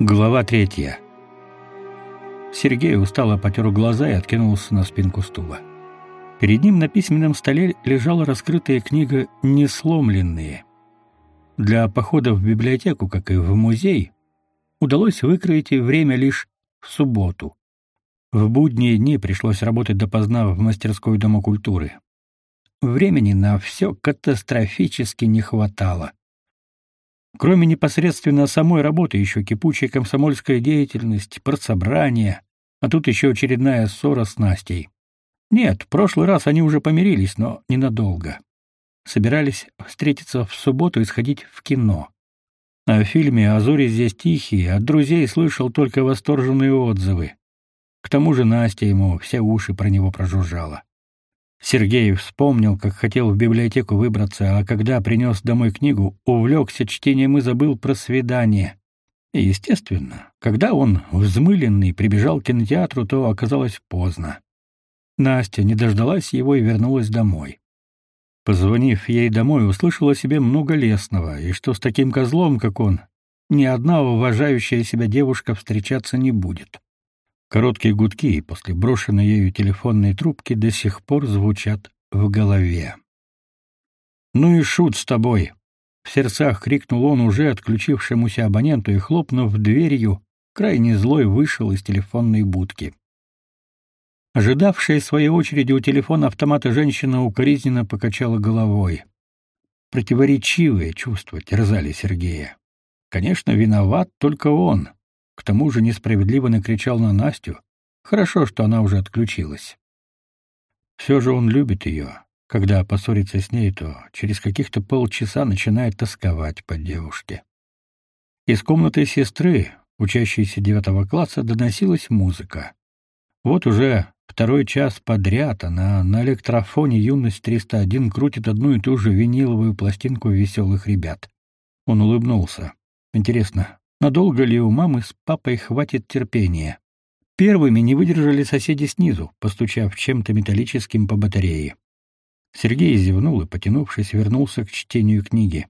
Глава третья. Сергей устало потер глаза и откинулся на спинку стула. Перед ним на письменном столе лежала раскрытая книга «Несломленные». Для похода в библиотеку, как и в музей, удалось выкроить время лишь в субботу. В будние дни пришлось работать допоздна в мастерской Дома культуры. Времени на все катастрофически не хватало. Кроме непосредственно самой работы, еще кипучая комсомольская деятельность, партсобрание, а тут еще очередная ссора с Настей. Нет, в прошлый раз они уже помирились, но ненадолго. Собирались встретиться в субботу и сходить в кино. О фильме «Азори здесь тихие» от друзей слышал только восторженные отзывы. К тому же Настя ему все уши про него прожужжала. Сергей вспомнил, как хотел в библиотеку выбраться, а когда принес домой книгу, увлекся чтением и забыл про свидание. И, естественно, когда он, взмыленный, прибежал к кинотеатру, то оказалось поздно. Настя не дождалась его и вернулась домой. Позвонив ей домой, услышала себе много лестного, и что с таким козлом, как он, ни одна уважающая себя девушка встречаться не будет. Короткие гудки после брошенной ею телефонной трубки до сих пор звучат в голове. «Ну и шут с тобой!» — в сердцах крикнул он уже отключившемуся абоненту и, хлопнув дверью, крайне злой вышел из телефонной будки. Ожидавшая своей очереди у телефона автомата женщина укоризненно покачала головой. Противоречивые чувства терзали Сергея. Конечно, виноват только он. К тому же несправедливо накричал на Настю. Хорошо, что она уже отключилась. Все же он любит ее. Когда поссорится с ней, то через каких-то полчаса начинает тосковать по девушке. Из комнаты сестры, учащейся девятого класса, доносилась музыка. Вот уже второй час подряд она на электрофоне «Юность 301» крутит одну и ту же виниловую пластинку веселых ребят. Он улыбнулся. Интересно, Надолго ли у мамы с папой хватит терпения? Первыми не выдержали соседи снизу, постучав чем-то металлическим по батарее. Сергей зевнул и, потянувшись, вернулся к чтению книги.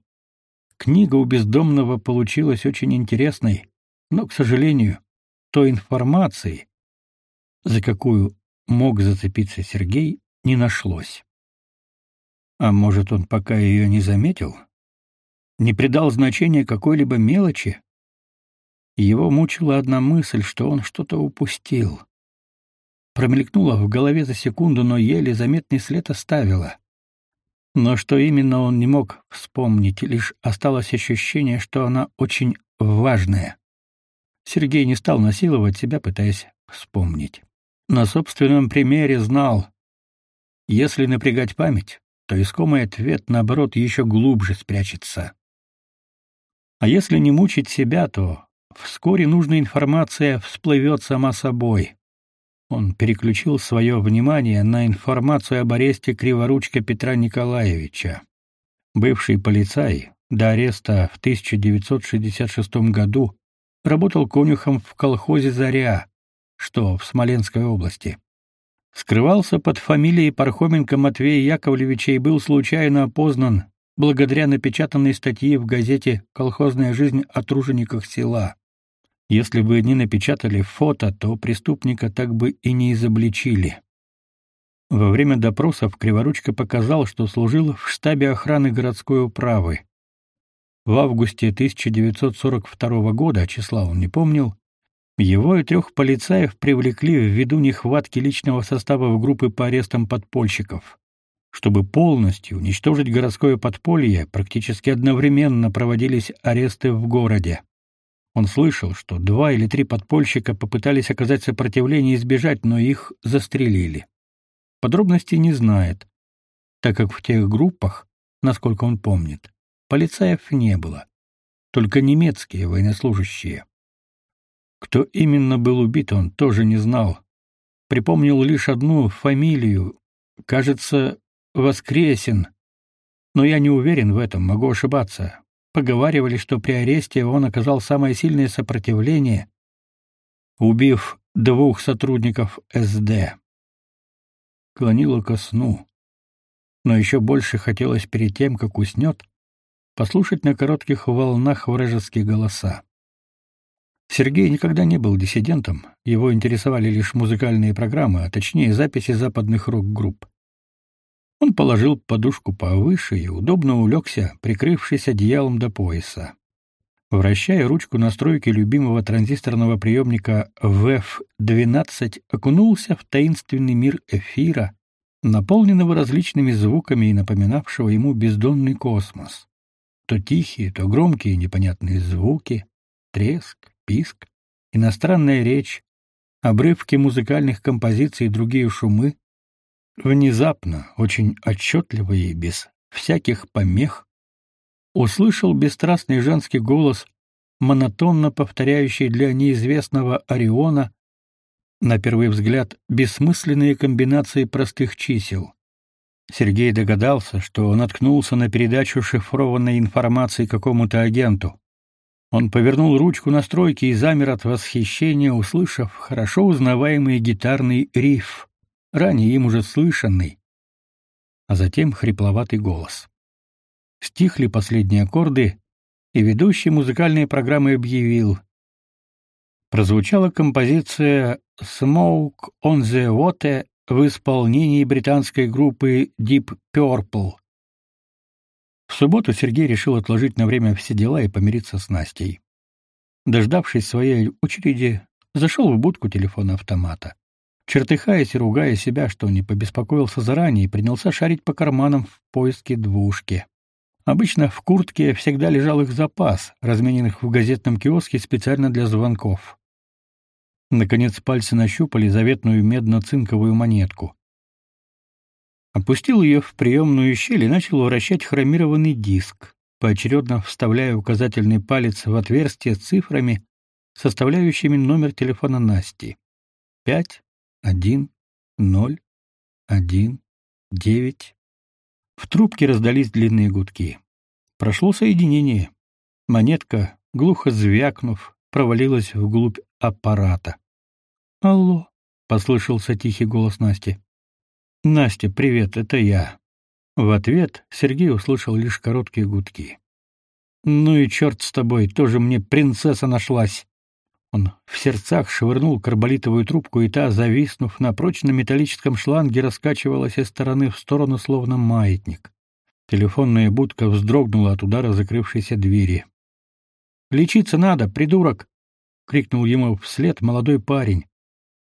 Книга у бездомного получилась очень интересной, но, к сожалению, той информации, за какую мог зацепиться Сергей, не нашлось. А может, он пока ее не заметил? Не придал значения какой-либо мелочи, его мучила одна мысль, что он что-то упустил. Промелькнула в голове за секунду, но еле заметный след оставила. Но что именно он не мог вспомнить, лишь осталось ощущение, что она очень важная. Сергей не стал насиловать себя, пытаясь вспомнить. На собственном примере знал, если напрягать память, то искомый ответ, наоборот, еще глубже спрячется. А если не мучить себя, то Вскоре нужная информация всплывет сама собой. Он переключил свое внимание на информацию об аресте Криворучка Петра Николаевича. Бывший полицай до ареста в 1966 году работал конюхом в колхозе «Заря», что в Смоленской области. Скрывался под фамилией Пархоменко Матвея Яковлевича и был случайно опознан благодаря напечатанной статье в газете «Колхозная жизнь» о тружениках села. Если бы не напечатали фото, то преступника так бы и не изобличили. Во время допросов Криворучка показал, что служил в штабе охраны городской управы. В августе 1942 года, числа он не помнил, его и трех полицаев привлекли ввиду нехватки личного состава в группы по арестам подпольщиков. Чтобы полностью уничтожить городское подполье, практически одновременно проводились аресты в городе. Он слышал, что два или три подпольщика попытались оказать сопротивление и сбежать, но их застрелили. Подробностей не знает, так как в тех группах, насколько он помнит, полицаев не было, только немецкие военнослужащие. Кто именно был убит, он тоже не знал. Припомнил лишь одну фамилию, кажется, Воскресен, но я не уверен в этом, могу ошибаться. Поговаривали, что при аресте он оказал самое сильное сопротивление, убив двух сотрудников СД. Клонило ко сну, но еще больше хотелось перед тем, как уснет, послушать на коротких волнах вражеские голоса. Сергей никогда не был диссидентом, его интересовали лишь музыкальные программы, а точнее записи западных рок-групп. Он положил подушку повыше и удобно улегся, прикрывшись одеялом до пояса. Вращая ручку настройки любимого транзисторного приемника VF-12, окунулся в таинственный мир эфира, наполненного различными звуками и напоминавшего ему бездонный космос. То тихие, то громкие непонятные звуки, треск, писк, иностранная речь, обрывки музыкальных композиций и другие шумы, внезапно, очень отчетливо и без всяких помех, услышал бесстрастный женский голос, монотонно повторяющий для неизвестного Ориона на первый взгляд, бессмысленные комбинации простых чисел. Сергей догадался, что он наткнулся на передачу шифрованной информации какому-то агенту. Он повернул ручку настройки и замер от восхищения, услышав хорошо узнаваемый гитарный риф, ранее им уже слышанный, а затем хрипловатый голос. Стихли последние аккорды, и ведущий музыкальной программы объявил: прозвучала композиция Smoke on the Water в исполнении британской группы Deep Purple. В субботу Сергей решил отложить на время все дела и помириться с Настей. Дождавшись своей очереди, зашел в будку телефона автомата. Чертыхаясь и ругая себя, что не побеспокоился заранее, принялся шарить по карманам в поиске двушки. Обычно в куртке всегда лежал их запас, размененных в газетном киоске специально для звонков. Наконец пальцы нащупали заветную медно-цинковую монетку. Опустил ее в приемную щель и начал вращать хромированный диск, поочередно вставляя указательный палец в отверстие с цифрами, составляющими номер телефона Насти. Пять, один, ноль, один, девять. В трубке раздались длинные гудки. Прошло соединение. Монетка, глухо звякнув, провалилась вглубь аппарата. «Алло», — послышался тихий голос Насти. «Настя, привет, это я». В ответ Сергей услышал лишь короткие гудки. «Ну и черт с тобой, тоже мне принцесса нашлась!» Он в сердцах швырнул карболитовую трубку, и та, зависнув на прочном металлическом шланге, раскачивалась из стороны в сторону, словно маятник. Телефонная будка вздрогнула от удара закрывшейся двери. «Лечиться надо, придурок!» — крикнул ему вслед молодой парень,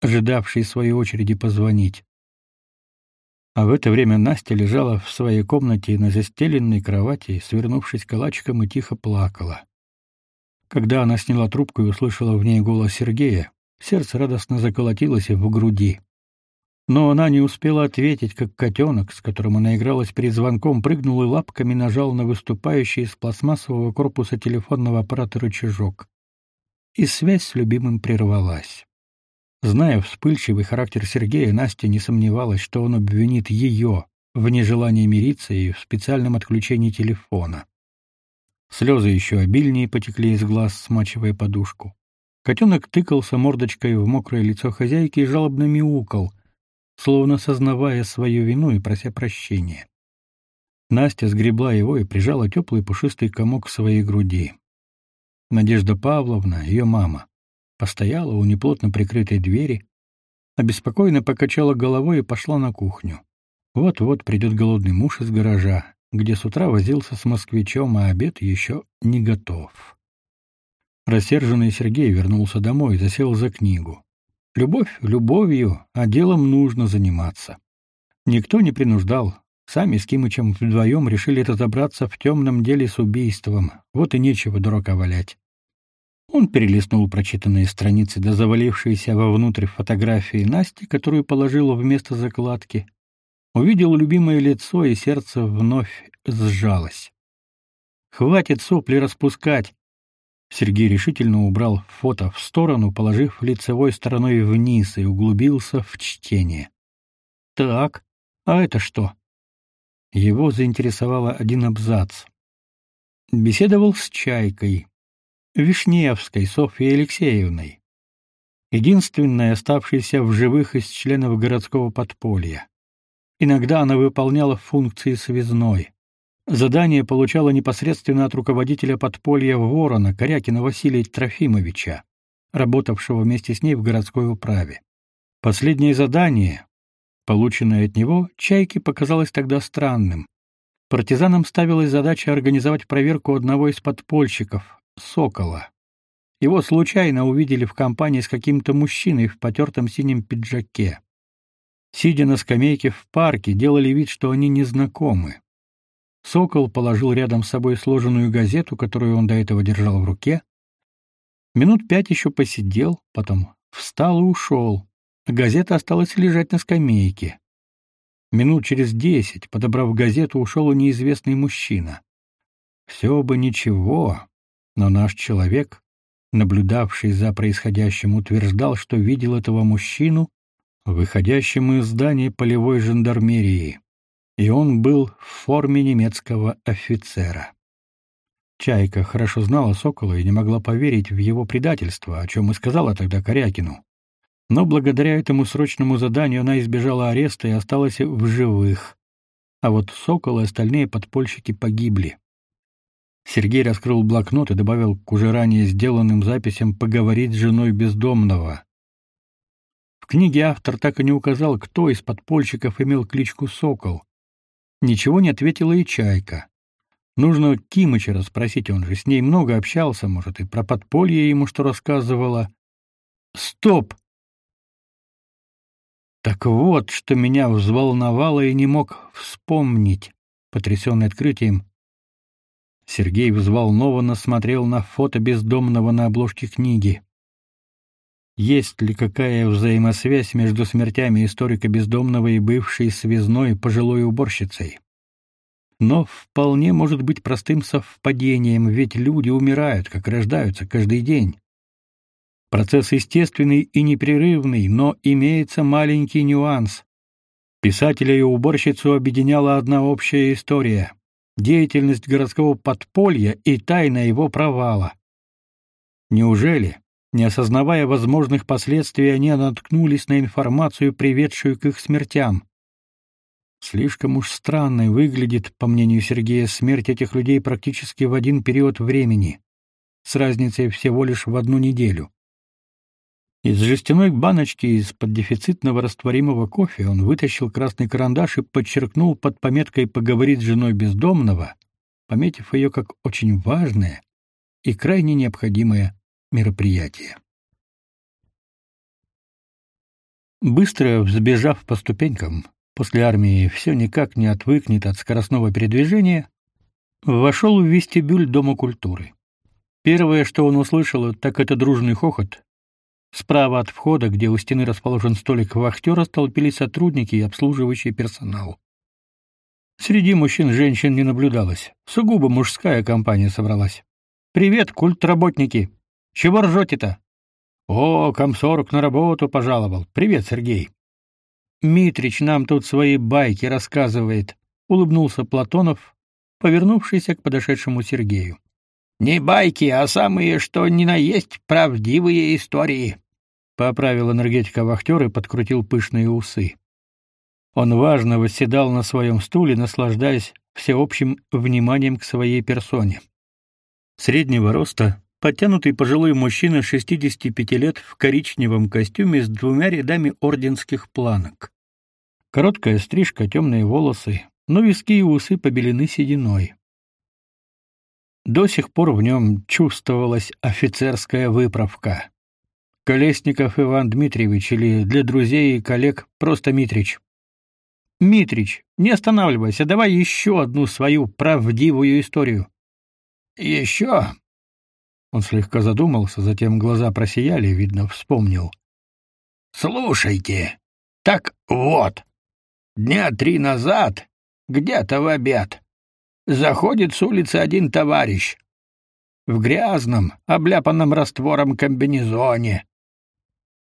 ожидавший своей очереди позвонить. А в это время Настя лежала в своей комнате на застеленной кровати, свернувшись калачиком и тихо плакала. Когда она сняла трубку и услышала в ней голос Сергея, сердце радостно заколотилось в груди. Но она не успела ответить, как котенок, с которым она игралась перед звонком, прыгнул и лапками нажал на выступающий из пластмассового корпуса телефонного аппарата рычажок. И связь с любимым прервалась. Зная вспыльчивый характер Сергея, Настя не сомневалась, что он обвинит ее в нежелании мириться и в специальном отключении телефона. Слезы еще обильнее потекли из глаз, смачивая подушку. Котенок тыкался мордочкой в мокрое лицо хозяйки и жалобно мяукал, словно сознавая свою вину и прося прощения. Настя сгребла его и прижала теплый пушистый комок к своей груди. Надежда Павловна, ее мама, постояла у неплотно прикрытой двери, обеспокоенно покачала головой и пошла на кухню. Вот-вот придет голодный муж из гаража, где с утра возился с москвичом, а обед еще не готов. Рассерженный Сергей вернулся домой и засел за книгу. Любовь любовью, а делом нужно заниматься. Никто не принуждал. Сами с Кимычем вдвоем решили разобраться в темном деле с убийством. Вот и нечего дурака валять. Он перелистнул прочитанные страницы до завалившейся вовнутрь фотографии Насти, которую положила вместо закладки. Увидел любимое лицо, и сердце вновь сжалось. «Хватит сопли распускать!» Сергей решительно убрал фото в сторону, положив лицевой стороной вниз и углубился в чтение. «Так, а это что?» Его заинтересовал один абзац. Беседовал с Чайкой, Вишневской Софьей Алексеевной, единственной оставшейся в живых из членов городского подполья. Иногда она выполняла функции связной. Задание получала непосредственно от руководителя подполья Ворона Корякина Василия Трофимовича. работавшего вместе с ней в городской управе. Последнее задание, полученное от него, Чайке показалось тогда странным. Партизанам ставилась задача организовать проверку одного из подпольщиков, Сокола. Его случайно увидели в компании с каким-то мужчиной в потертом синем пиджаке. Сидя на скамейке в парке, делали вид, что они незнакомы. Сокол положил рядом с собой сложенную газету, которую он до этого держал в руке. Минут пять еще посидел, потом встал и ушел. Газета осталась лежать на скамейке. Минут через десять, подобрав газету, ушел неизвестный мужчина. Все бы ничего, но наш человек, наблюдавший за происходящим, утверждал, что видел этого мужчину, выходящим из здания полевой жандармерии и он был в форме немецкого офицера. Чайка хорошо знала Сокола и не могла поверить в его предательство, о чем и сказала тогда Корякину. Но благодаря этому срочному заданию она избежала ареста и осталась в живых. А вот Сокол и остальные подпольщики погибли. Сергей раскрыл блокнот и добавил к уже ранее сделанным записям поговорить с женой бездомного. Книге автор так и не указал, кто из подпольщиков имел кличку Сокол. Ничего не ответила и Чайка. Нужно Кимыча расспросить, он же с ней много общался, может, и про подполье ему что рассказывала. Стоп! Так вот, что меня взволновало и не мог вспомнить, потрясенный открытием. Сергей взволнованно смотрел на фото бездомного на обложке книги. Есть ли какая взаимосвязь между смертями историка бездомного и бывшей связной пожилой уборщицей? Но вполне может быть простым совпадением, ведь люди умирают, как рождаются каждый день. Процесс естественный и непрерывный, но имеется маленький нюанс. Писателя и уборщицу объединяла одна общая история — деятельность городского подполья и тайна его провала. Неужели, не осознавая возможных последствий, они наткнулись на информацию, приведшую к их смертям. Слишком уж странной выглядит, по мнению Сергея, смерть этих людей практически в один период времени, с разницей всего лишь в одну неделю. Из жестяной баночки из-под дефицитного растворимого кофе он вытащил красный карандаш и подчеркнул под пометкой «Поговорить с женой бездомного», пометив ее как очень важное и крайне необходимое мероприятие. Быстро взбежав по ступенькам, после армии все никак не отвыкнет от скоростного передвижения, вошел в вестибюль Дома культуры. Первое, что он услышал, так это дружный хохот. Справа от входа, где у стены расположен столик вахтера, столпились сотрудники и обслуживающий персонал. Среди мужчин женщин не наблюдалось. Сугубо мужская компания собралась. «Привет, культработники!» Чего ржете-то? О, комсорг на работу пожаловал. Привет, Сергей. Митрич нам тут свои байки рассказывает, улыбнулся Платонов, повернувшийся к подошедшему Сергею. Не байки, а самые, что ни на есть, правдивые истории, поправил энергетика вахтер и подкрутил пышные усы. Он важно восседал на своем стуле, наслаждаясь всеобщим вниманием к своей персоне. Среднего роста, Подтянутый пожилой мужчина 65 лет в коричневом костюме с двумя рядами орденских планок. Короткая стрижка, темные волосы, но виски и усы побелены сединой. До сих пор в нем чувствовалась офицерская выправка. Колесников Иван Дмитриевич или для друзей и коллег просто Митрич. Митрич, не останавливайся, давай еще одну свою правдивую историю. «Еще?» Он слегка задумался, затем глаза просияли, видно, вспомнил. Слушайте, так вот. Дня три назад, где-то в обед, заходит с улицы один товарищ в грязном, обляпанном раствором комбинезоне.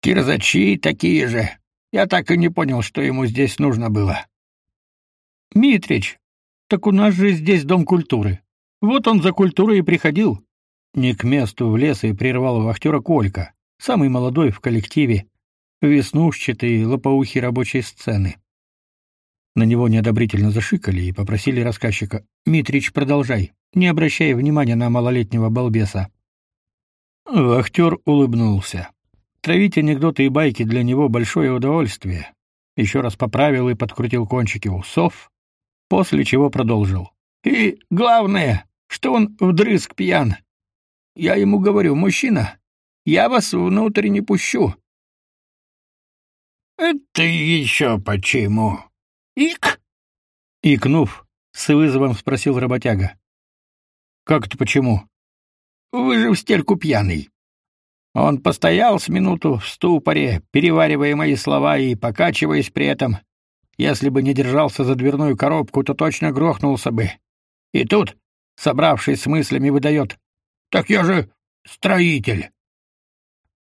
Кирзачи такие же. Я так и не понял, что ему здесь нужно было. Митрич, так у нас же здесь дом культуры. Вот он за культурой и приходил. Не к месту в лес и прервал вахтера Колька, самый молодой в коллективе, веснушчатый лопоухий рабочей сцены. На него неодобрительно зашикали и попросили рассказчика: "Митрич, продолжай, не обращай внимания на малолетнего балбеса". Вахтер улыбнулся. Травить анекдоты и байки для него большое удовольствие. Еще раз поправил и подкрутил кончики усов, после чего продолжил. И главное, что он вдрызг пьян. Я ему говорю, мужчина, я вас внутрь не пущу. Это еще почему? Ик? Икнув, с вызовом спросил работяга. Как это почему? Вы же в стельку пьяный. Он постоял с минуту в ступоре, переваривая мои слова и покачиваясь при этом. Если бы не держался за дверную коробку, то точно грохнулся бы. И тут, собравшись с мыслями, выдает. «Так я же строитель!»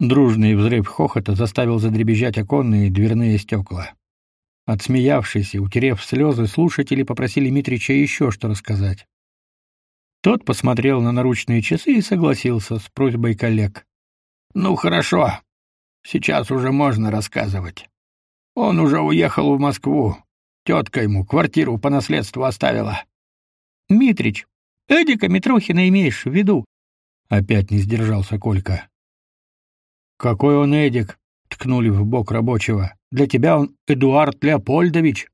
Дружный взрыв хохота заставил задребезжать оконные и дверные стекла. Отсмеявшись и утерев слезы, слушатели попросили Митрича еще что рассказать. Тот посмотрел на наручные часы и согласился с просьбой коллег. «Ну, хорошо. Сейчас уже можно рассказывать. Он уже уехал в Москву. Тетка ему квартиру по наследству оставила». «Митрич, Эдика Митрохина имеешь в виду?» Опять не сдержался Колька. «Какой он Эдик?» — ткнули в бок рабочего. «Для тебя он Эдуард Леопольдович.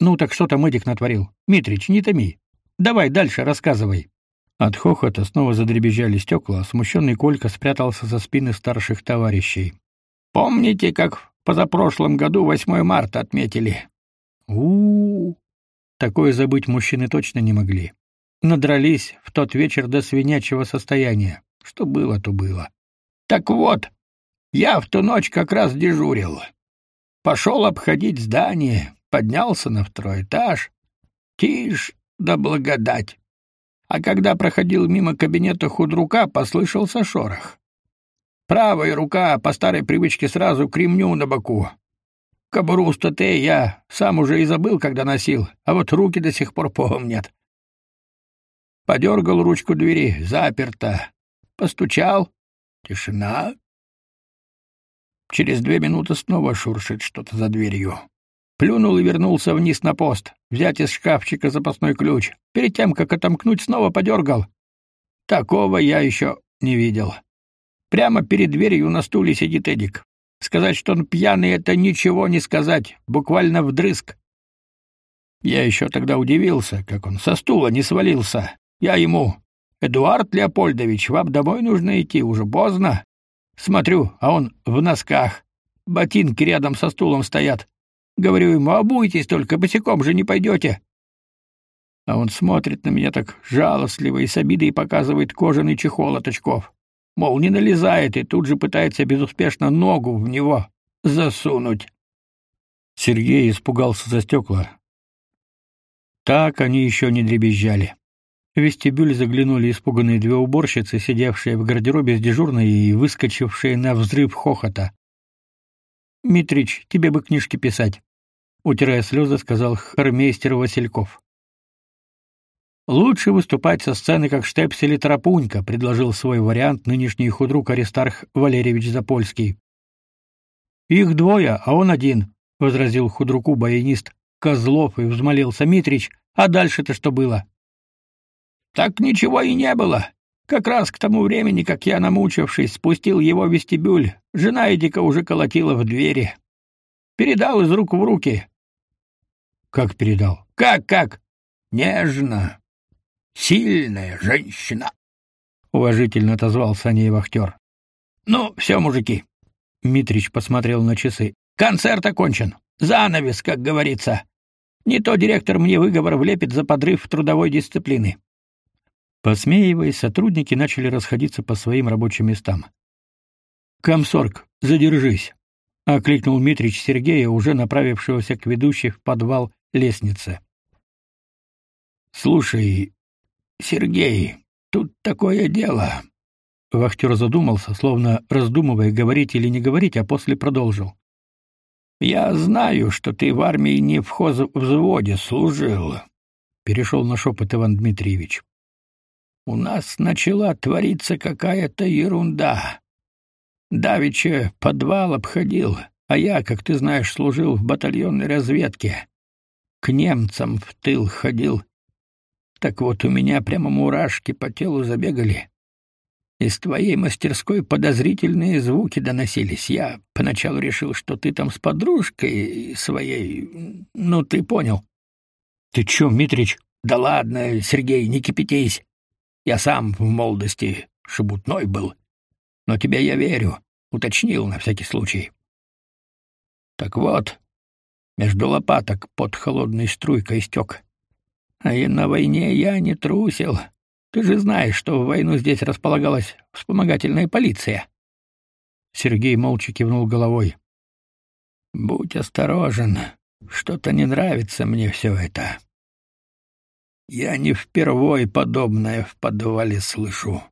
Ну так что там Эдик натворил? Митрич, не томи. Давай дальше рассказывай». От хохота снова задребезжали стекла, а смущенный Колька спрятался за спины старших товарищей. «Помните, как в позапрошлом году 8 марта отметили?» у, -у, -у Такое забыть мужчины точно не могли. Надрались в тот вечер до свинячьего состояния. Что было, то было. «Так вот, я в ту ночь как раз дежурил. Пошел обходить здание, поднялся на второй этаж. Тишь да благодать а когда проходил мимо кабинета худрука, послышался шорох. Правая рука по старой привычке сразу к ремню на боку. Кобуру статей я сам уже и забыл, когда носил, а вот руки до сих пор помнят. Подергал ручку двери, заперта. Постучал. Тишина. Через две минуты снова шуршит что-то за дверью. Плюнул и вернулся вниз на пост, взять из шкафчика запасной ключ. Перед тем, как отомкнуть, снова подергал. Такого я еще не видел. Прямо перед дверью на стуле сидит Эдик. Сказать, что он пьяный, это ничего не сказать, буквально вдрызг. Я еще тогда удивился, как он со стула не свалился. Я ему: "Эдуард Леопольдович, вам домой нужно идти, уже поздно". Смотрю, а он в носках. Ботинки рядом со стулом стоят. Говорю ему, обуйтесь только, босиком же не пойдете. А он смотрит на меня так жалостливо и с обидой показывает кожаный чехол от очков. Мол, не налезает и тут же пытается безуспешно ногу в него засунуть. Сергей испугался за стекла. Так они еще не дребезжали. В вестибюль заглянули испуганные две уборщицы, сидевшие в гардеробе с дежурной и выскочившие на взрыв хохота. Митрич, тебе бы книжки писать, утирая слезы, сказал хормейстер Васильков. Лучше выступать со сцены как Штепс или Тарапунька, предложил свой вариант нынешний худрук Аристарх Валерьевич Запольский. Их двое, а он один, возразил худруку баянист Козлов и взмолился Митрич. А дальше-то что было? Так ничего и не было. Как раз к тому времени, как я, намучившись, спустил его в вестибюль, жена Эдика уже колотила в двери. Передал из рук в руки. Как передал? Как, как? Нежно. Сильная женщина. Уважительно отозвался о ней вахтер. Ну, все, мужики. Митрич посмотрел на часы. Концерт окончен. Занавес, как говорится. Не то директор мне выговор влепит за подрыв трудовой дисциплины. Посмеиваясь, сотрудники начали расходиться по своим рабочим местам. «Комсорг, задержись!» — окликнул Митрич Сергея, уже направившегося к ведущей в подвал лестнице. «Слушай, Сергей, тут такое дело...» Вахтер задумался, словно раздумывая, говорить или не говорить, а после продолжил. «Я знаю, что ты в армии не в взводе служил», — перешел на шепот Иван Дмитриевич. У нас начала твориться какая-то ерунда. Давича подвал обходил, а я, как ты знаешь, служил в батальонной разведке. К немцам в тыл ходил. Так вот у меня прямо мурашки по телу забегали. Из твоей мастерской подозрительные звуки доносились. Я поначалу решил, что ты там с подружкой своей... Ну, ты понял. Ты чё, Митрич? Да ладно, Сергей, не кипятись. Я сам в молодости шебутной был. Но тебе я верю, уточнил на всякий случай. Так вот, между лопаток под холодной струйкой стек. А и на войне я не трусил. Ты же знаешь, что в войну здесь располагалась вспомогательная полиция. Сергей молча кивнул головой. Будь осторожен. Что-то не нравится мне все это. Я не впервой подобное в подвале слышу.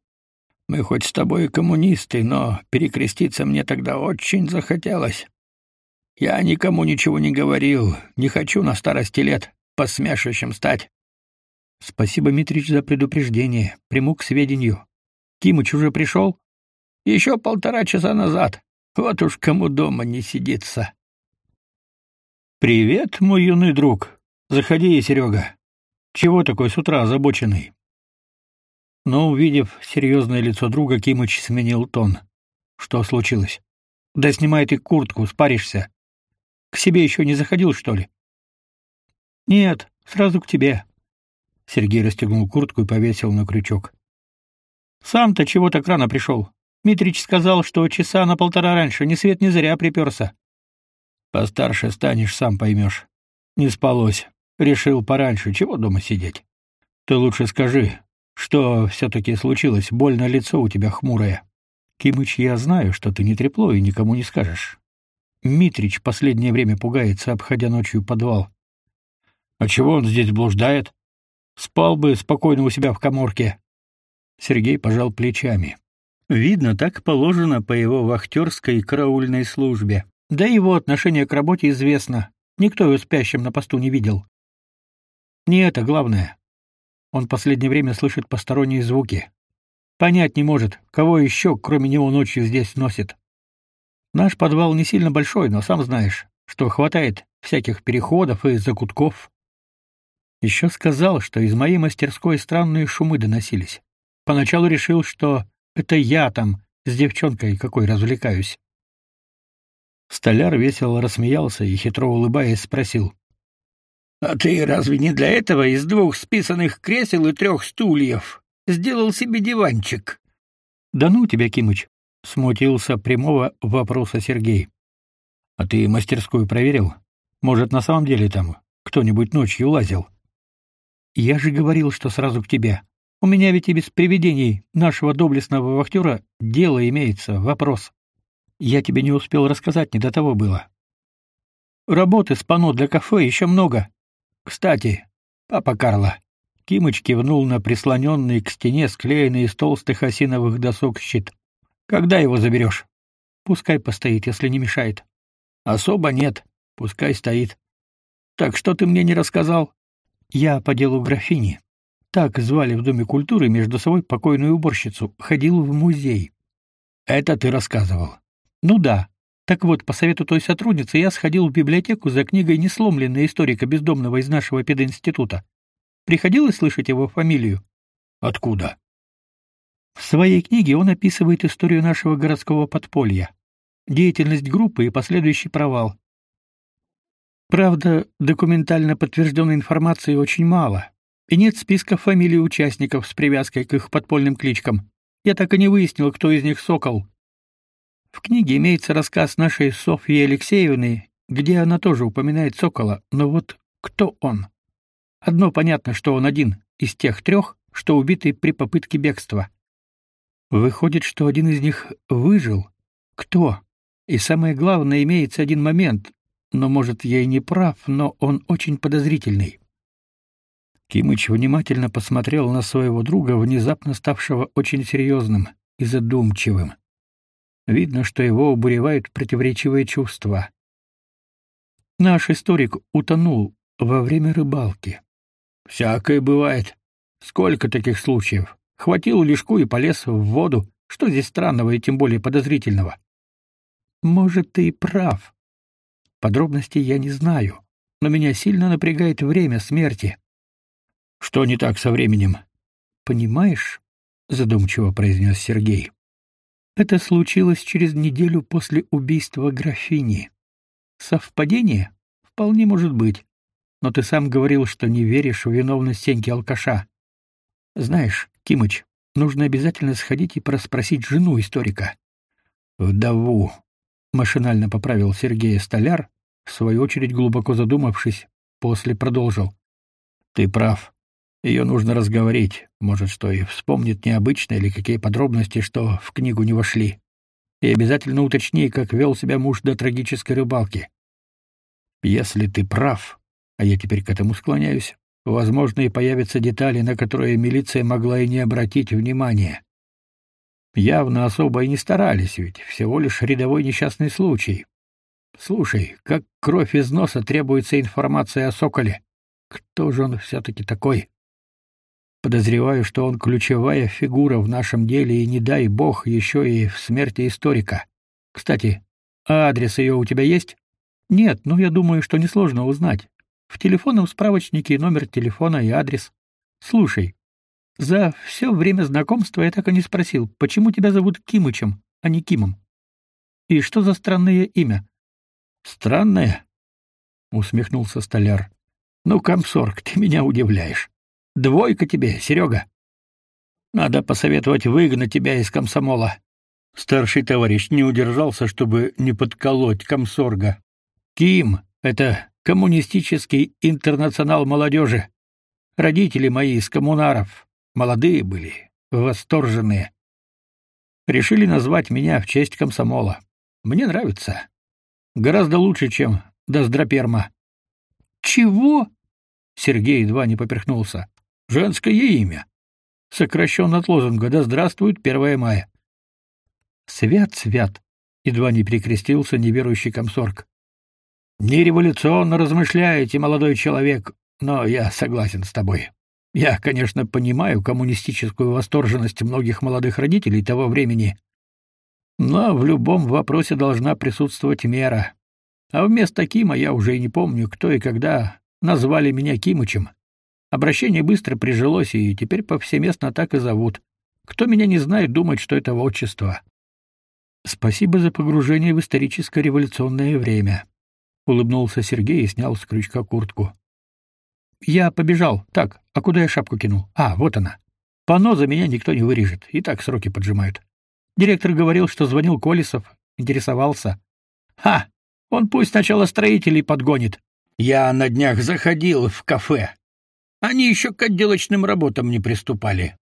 Мы хоть с тобой коммунисты, но перекреститься мне тогда очень захотелось. Я никому ничего не говорил, не хочу на старости лет посмешищем стать. Спасибо, Митрич, за предупреждение. Приму к сведению. Кимыч уже пришел? Еще полтора часа назад. Вот уж кому дома не сидится. Привет, мой юный друг. Заходи, Серега. Чего такой с утра озабоченный? Но, увидев серьезное лицо друга, Кимыч сменил тон. Что случилось? Да снимай ты куртку, спаришься. К себе еще не заходил, что ли? Нет, сразу к тебе. Сергей расстегнул куртку и повесил на крючок. Сам-то чего так рано пришел? Митрич сказал, что часа на полтора раньше, ни свет ни заря приперся. Постарше станешь, сам поймешь. Не спалось. Решил пораньше, чего дома сидеть. Ты лучше скажи, что все-таки случилось, больно лицо у тебя хмурое. Кимыч, я знаю, что ты не трепло и никому не скажешь. Митрич последнее время пугается, обходя ночью подвал. А чего он здесь блуждает? Спал бы спокойно у себя в каморке. Сергей пожал плечами. Видно, так положено по его вахтерской и караульной службе. Да и его отношение к работе известно. Никто его спящим на посту не видел. Не это главное. Он последнее время слышит посторонние звуки. Понять не может, кого еще, кроме него, ночью здесь носит. Наш подвал не сильно большой, но сам знаешь, что хватает всяких переходов и закутков. Еще сказал, что из моей мастерской странные шумы доносились. Поначалу решил, что это я там с девчонкой какой развлекаюсь. Столяр весело рассмеялся и хитро улыбаясь спросил: "А ты разве не для этого из двух списанных кресел и трех стульев сделал себе диванчик?" "Да ну тебя, Кимыч", смутился прямого вопроса Сергей. А ты мастерскую проверил? Может, на самом деле там кто-нибудь ночью лазил? Я же говорил, что сразу к тебе. У меня ведь и без привидений нашего доблестного вахтера дело имеется, вопрос. Я тебе не успел рассказать, не до того было. Работы с панно для кафе еще много. Кстати, папа Карла, Кимыч кивнул на прислоненный к стене склеенный из толстых осиновых досок щит. Когда его заберешь? Пускай постоит, если не мешает. Особо нет, пускай стоит. Так что ты мне не рассказал? Я по делу графини. Так звали в Доме культуры между собой покойную уборщицу, ходил в музей. Это ты рассказывал. Ну да. Так вот, по совету той сотрудницы я сходил в библиотеку за книгой «Несломленная историка бездомного из нашего пединститута». Приходилось слышать его фамилию? Откуда? В своей книге он описывает историю нашего городского подполья, деятельность группы и последующий провал. Правда, документально подтвержденной информации очень мало, и нет списка фамилий участников с привязкой к их подпольным кличкам. Я так и не выяснил, кто из них Сокол. В книге имеется рассказ нашей Софьи Алексеевны, где она тоже упоминает Сокола, но вот кто он? Одно понятно, что он один из тех трех, что убиты при попытке бегства. Выходит, что один из них выжил. Кто? И самое главное, имеется один момент, но, может, я и не прав, но он очень подозрительный. Кимыч внимательно посмотрел на своего друга, внезапно ставшего очень серьезным и задумчивым. Видно, что его обуревают противоречивые чувства. Наш историк утонул во время рыбалки. Всякое бывает. Сколько таких случаев? Хватил лишку и полез в воду. Что здесь странного и тем более подозрительного? Может, ты и прав. Подробностей я не знаю, но меня сильно напрягает время смерти. Что не так со временем? Понимаешь, задумчиво произнес Сергей. Это случилось через неделю после убийства графини. Совпадение? Вполне может быть. Но ты сам говорил, что не веришь в виновность Сеньки алкаша. Знаешь, Кимыч, нужно обязательно сходить и проспросить жену историка. Вдову, машинально поправил Сергей Столяр, в свою очередь глубоко задумавшись, после продолжил. Ты прав. Ее нужно разговорить, может, что и вспомнит необычное или какие подробности, что в книгу не вошли. И обязательно уточни, как вел себя муж до трагической рыбалки. Если ты прав, а я теперь к этому склоняюсь, возможно, и появятся детали, на которые милиция могла и не обратить внимания. Явно особо и не старались, ведь всего лишь рядовой несчастный случай. Слушай, как кровь из носа требуется информация о Соколе. Кто же он все-таки такой? Подозреваю, что он ключевая фигура в нашем деле и, не дай бог, еще и в смерти историка. Кстати, адрес ее у тебя есть? Нет, но я думаю, что несложно узнать. В телефонном справочнике номер телефона и адрес. Слушай, за все время знакомства я так и не спросил, почему тебя зовут Кимычем, а не Кимом? И что за странное имя? Странное? Усмехнулся столяр. Ну, комсорг, ты меня удивляешь. Двойка тебе, Серега. Надо посоветовать выгнать тебя из комсомола. Старший товарищ не удержался, чтобы не подколоть комсорга. Ким — это коммунистический интернационал молодежи. Родители мои из коммунаров. Молодые были, восторженные. Решили назвать меня в честь комсомола. Мне нравится. Гораздо лучше, чем Доздроперма. Чего? Сергей едва не поперхнулся. Женское имя. Сокращенно от лозунга «Да здравствует 1 мая». «Свят, свят!» — едва не перекрестился неверующий комсорг. «Не революционно размышляете, молодой человек, но я согласен с тобой. Я, конечно, понимаю коммунистическую восторженность многих молодых родителей того времени, но в любом вопросе должна присутствовать мера. А вместо Кима я уже и не помню, кто и когда назвали меня Кимычем. Обращение быстро прижилось, и теперь повсеместно так и зовут. Кто меня не знает, думает, что это отчество. Спасибо за погружение в историческое революционное время. Улыбнулся Сергей и снял с крючка куртку. Я побежал. Так, а куда я шапку кинул? А, вот она. Пано за меня никто не вырежет. И так сроки поджимают. Директор говорил, что звонил Колесов, интересовался. Ха! Он пусть сначала строителей подгонит. Я на днях заходил в кафе. Они еще к отделочным работам не приступали.